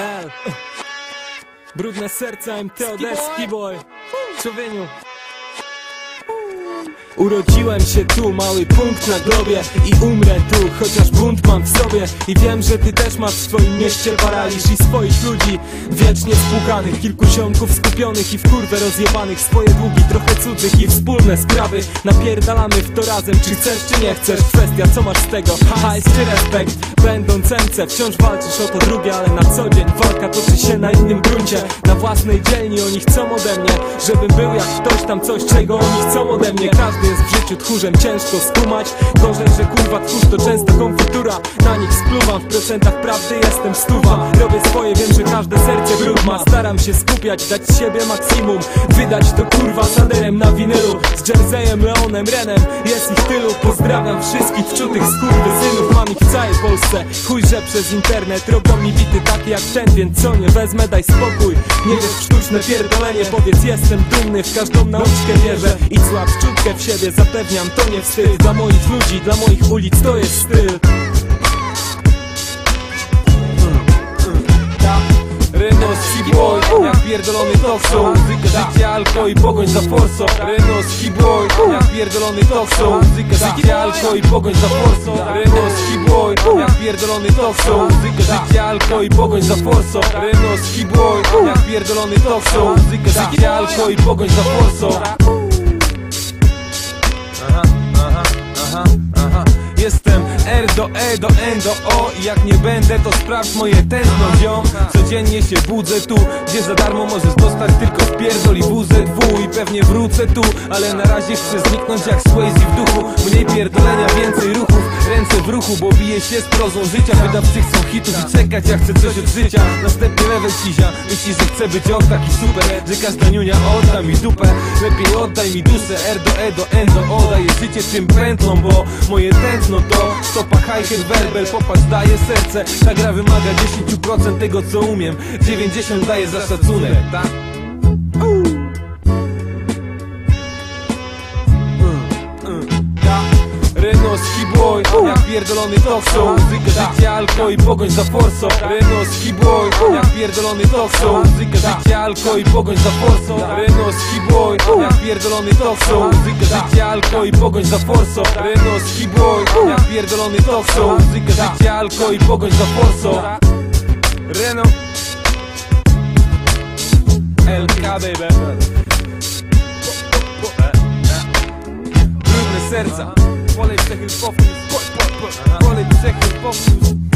L Brudne serca MTOD Skiboy Człowieniu. Urodziłem się tu, mały punkt na globie I umrę tu, chociaż bunt mam w sobie I wiem, że ty też masz w swoim mieście paraliż I swoich ludzi wiecznie spłukanych Kilku ziomków skupionych i w kurwę rozjebanych Swoje długi, trochę cudzych i wspólne sprawy Napierdalamy w to razem, czy chcesz, czy nie chcesz Kwestia, co masz z tego, hajs czy respekt Będąc MC, wciąż walczysz o to drugie Ale na co dzień na innym gruncie. Na własnej dzielni oni chcą ode mnie Żebym był jak ktoś tam coś, czego oni chcą ode mnie. Każdy jest w życiu tchórzem, ciężko skumać. Gorzej, że kurwa tchórz to często konfitura. Na nich spluwam, w procentach prawdy jestem stuwa. Robię swoje, wiem, że każde serce brud ma. Staram się skupiać, dać z siebie maksimum. Wydać to kurwa saderem na winylu. Z Jerseyem, Leonem, Renem Jest ich tylu, pozdrawiam wszystkich wczutych skurwysynów W całej Polsce. Chuj, że przez internet robią mi bity takie jak ten Więc co nie wezmę, daj spokój. Nie wiesz sztuczne pierdolenie Powiedz jestem dumny, w każdą nauczkę wierzę. I złap czutkę w siebie, zapewniam to nie wstyd. Dla moich ludzi, dla moich ulic to jest styl. Renos Boy, jak pierdolony show. Muzyka, życie, alko i pogoń za forsą Renos jak pierdolony talk show. Muzyka, życie, alko i pogoń za forsą. Renos Boy, jak pierdolony talk show. Muzyka, życie, alko i pogoń za forsą. Renos Boy, jak pierdolony talk show. Muzyka, życie, alko i pogoń za forsą. Aha, aha, aha, aha. Jestem R do E do N do O. I jak nie będę to sprawdź moje tętno ziom Codziennie się budzę tu Gdzie za darmo możesz dostać tylko wpierdol i WZW I pewnie wrócę tu Ale na razie chcę zniknąć jak Swayze w duchu. Mniej ruchu, bo bije się z prozą życia. Wydawcy chcą hitów i czekać jak chcę coś od życia. Następny level cizia Myśli, że chcę być on taki super Że każda niunia odda mi dupę. Lepiej oddaj mi duszę. R do E do N do O Daję życie tym pętlom, bo moje tętno to Stopa, hi-hat, werbel, popatrz, daje serce. Ta gra wymaga 10% tego co umiem. 90 daje za szacunek, tak? Pierdolony talk show. Muzyka, życie, alko i pogoń za forsą. Renos Boy, jak pierdolony talk show. Muzyka, życie, alko i pogoń za forsą. Renos Boy, jak pierdolony talk show. Muzyka, życie, alko i pogoń za forsą. Renos Boy, jak pierdolony talk show. Muzyka, życie, alko i pogoń za forsą. Reno. LK baby Brudne serca. Polej cechy powtórz Polej cechy powtórz